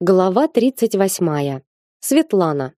Глава 38. Светлана.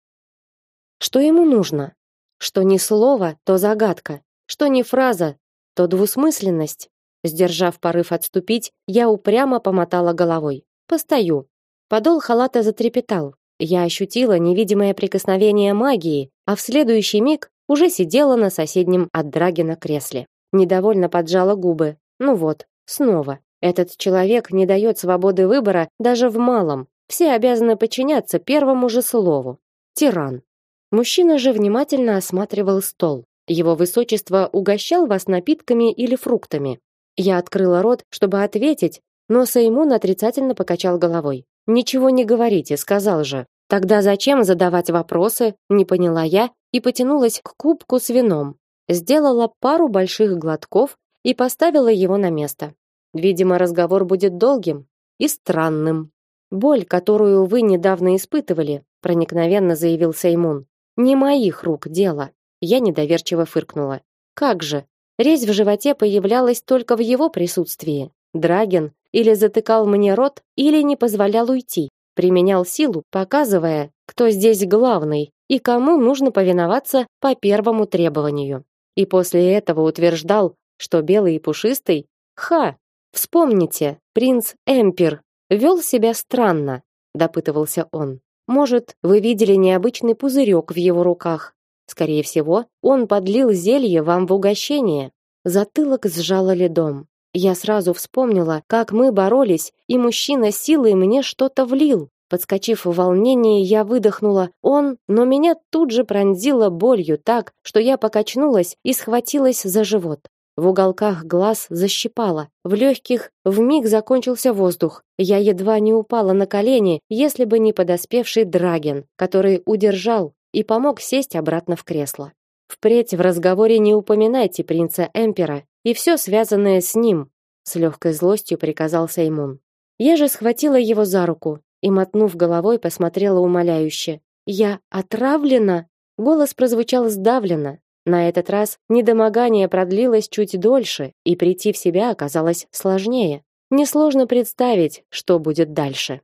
Что ему нужно? Что ни слово, то загадка, что ни фраза, то двусмысленность. Сдержав порыв отступить, я упрямо помотала головой. Постою. Подол халата затрепетал. Я ощутила невидимое прикосновение магии, а в следующий миг уже сидела на соседнем от Драгина кресле. Недовольно поджала губы. Ну вот, снова. Этот человек не дает свободы выбора даже в малом, все обязаны подчиняться первому же слову. Тиран. Мужчина же внимательно осматривал стол. Его высочество угощал вас напитками или фруктами. Я открыла рот, чтобы ответить, но Саймун отрицательно покачал головой. Ничего не говорите, сказал же. Тогда зачем задавать вопросы? Не поняла я и потянулась к кубку с вином. Сделала пару больших глотков и поставила его на место. Видимо, разговор будет долгим и странным. Боль, которую вы недавно испытывали, проникновенно заявил Сеймун. Не моих рук дело. Я недоверчиво фыркнула. Как же? Резь в животе появлялась только в его присутствии. Драген или затыкал мне рот, или не позволял уйти, применял силу, показывая, кто здесь главный и кому нужно повиноваться по первому требованию. И после этого утверждал, что белый и пушистый ха. Вспомните, принц Эмпер Вел себя странно, допытывался он. Может, вы видели необычный пузырек в его руках? Скорее всего, он подлил зелье вам в угощение. Затылок сжало ледом. Я сразу вспомнила, как мы боролись, и мужчина силой мне что-то влил. Подскочив в волнении, я выдохнула: "Он", но меня тут же пронзило болью так, что я покачнулась и схватилась за живот. В уголках глаз защипало, в легких вмиг закончился воздух. Я едва не упала на колени, если бы не подоспевший Драген, который удержал и помог сесть обратно в кресло. Впредь в разговоре не упоминайте принца Эмпера и все связанное с ним, с легкой злостью приказал Сеймун. Я же схватила его за руку и мотнув головой, посмотрела умоляюще. Я отравлена. Голос прозвучал сдавленно, на этот раз недомогание продлилось чуть дольше, и прийти в себя оказалось сложнее. Несложно представить, что будет дальше.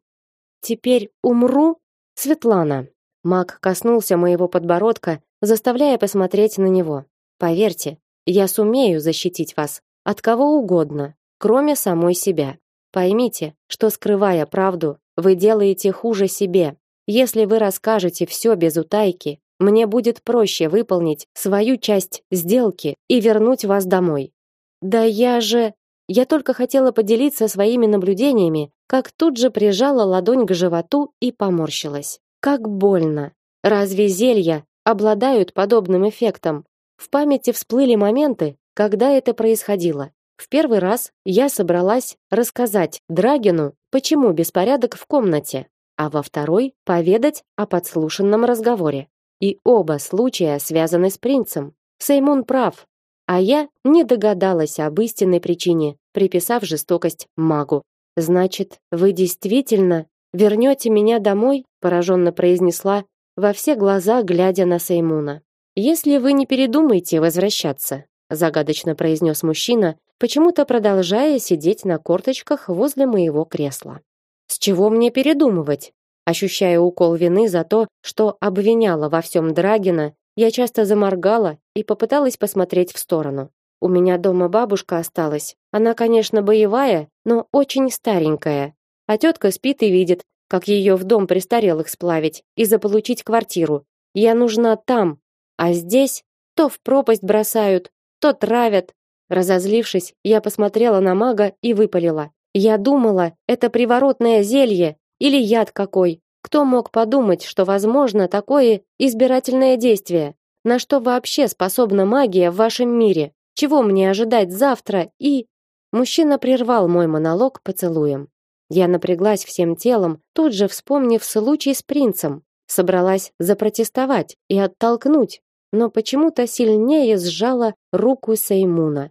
Теперь умру, Светлана. Мак коснулся моего подбородка, заставляя посмотреть на него. Поверьте, я сумею защитить вас от кого угодно, кроме самой себя. Поймите, что скрывая правду, вы делаете хуже себе. Если вы расскажете все без утайки, мне будет проще выполнить свою часть сделки и вернуть вас домой. Да я же, я только хотела поделиться своими наблюдениями, как тут же прижала ладонь к животу и поморщилась. Как больно. Разве зелья обладают подобным эффектом? В памяти всплыли моменты, когда это происходило. В первый раз я собралась рассказать Драгину, почему беспорядок в комнате, а во второй поведать о подслушанном разговоре. И оба случая связаны с принцем. Сеймон прав, а я не догадалась об истинной причине, приписав жестокость магу. Значит, вы действительно вернете меня домой? пораженно произнесла во все глаза, глядя на Сеймуна. Если вы не передумаете возвращаться, загадочно произнес мужчина, почему-то продолжая сидеть на корточках возле моего кресла. С чего мне передумывать? Ощущая укол вины за то, что обвиняла во всем Драгина, я часто заморгала и попыталась посмотреть в сторону. У меня дома бабушка осталась. Она, конечно, боевая, но очень старенькая. А тетка спит и видит, как ее в дом престарелых сплавить и заполучить квартиру. Я нужна там, а здесь то в пропасть бросают, то травят. Разозлившись, я посмотрела на мага и выпалила: "Я думала, это приворотное зелье, или яд какой. Кто мог подумать, что возможно такое избирательное действие? На что вообще способна магия в вашем мире? Чего мне ожидать завтра и Мужчина прервал мой монолог поцелуем. Я напряглась всем телом, тут же вспомнив случай с принцем, собралась запротестовать и оттолкнуть, но почему-то сильнее сжала руку Сеймуна,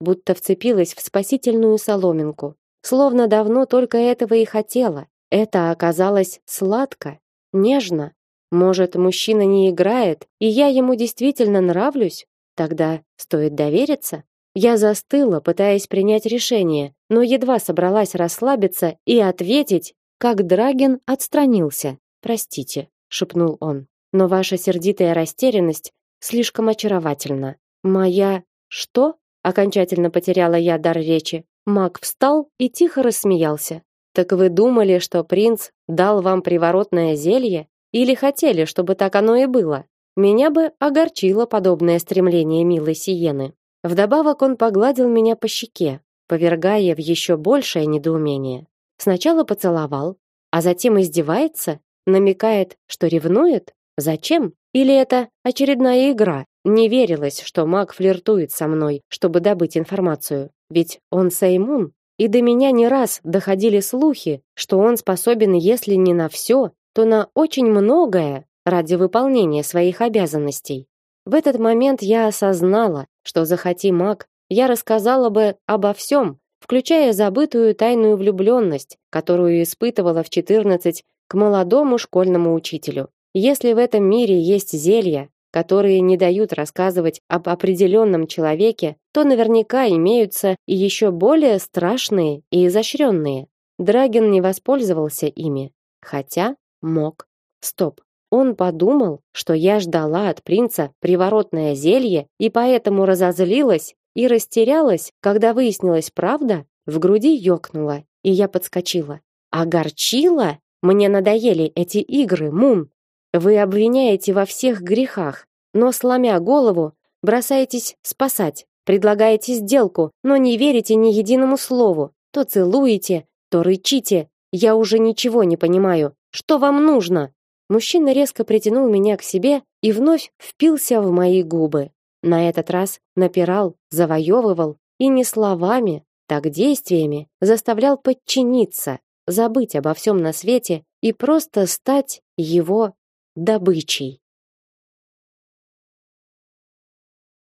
будто вцепилась в спасительную соломинку, словно давно только этого и хотела. Это оказалось сладко, нежно. Может, мужчина не играет, и я ему действительно нравлюсь? Тогда стоит довериться? Я застыла, пытаясь принять решение, но едва собралась расслабиться и ответить, как Драген отстранился. "Простите", шепнул он. "Но ваша сердитая растерянность слишком очаровательна. Моя что?" окончательно потеряла я дар речи. Мак встал и тихо рассмеялся. Так вы думали, что принц дал вам приворотное зелье или хотели, чтобы так оно и было? Меня бы огорчило подобное стремление милой Сиены. Вдобавок он погладил меня по щеке, повергая в еще большее недоумение. Сначала поцеловал, а затем издевается, намекает, что ревнует. Зачем? Или это очередная игра? Не верилось, что маг флиртует со мной, чтобы добыть информацию. Ведь он Сеймун, и до меня не раз доходили слухи, что он способен, если не на все, то на очень многое ради выполнения своих обязанностей. В этот момент я осознала, что захоти маг, я рассказала бы обо всем, включая забытую тайную влюбленность, которую испытывала в 14 к молодому школьному учителю. Если в этом мире есть зелья, которые не дают рассказывать об определенном человеке, то наверняка имеются и еще более страшные и изощренные. Драген не воспользовался ими, хотя мог. Стоп. Он подумал, что я ждала от принца приворотное зелье и поэтому разозлилась и растерялась, когда выяснилась правда, в груди ёкнуло, и я подскочила. Огорчила? Мне надоели эти игры, Мун. Вы обвиняете во всех грехах, но сломя голову, бросаетесь спасать, предлагаете сделку, но не верите ни единому слову. То целуете, то рычите. Я уже ничего не понимаю. Что вам нужно? Мужчина резко притянул меня к себе и вновь впился в мои губы. На этот раз напирал, завоевывал и не словами, так действиями заставлял подчиниться, забыть обо всем на свете и просто стать его добычей.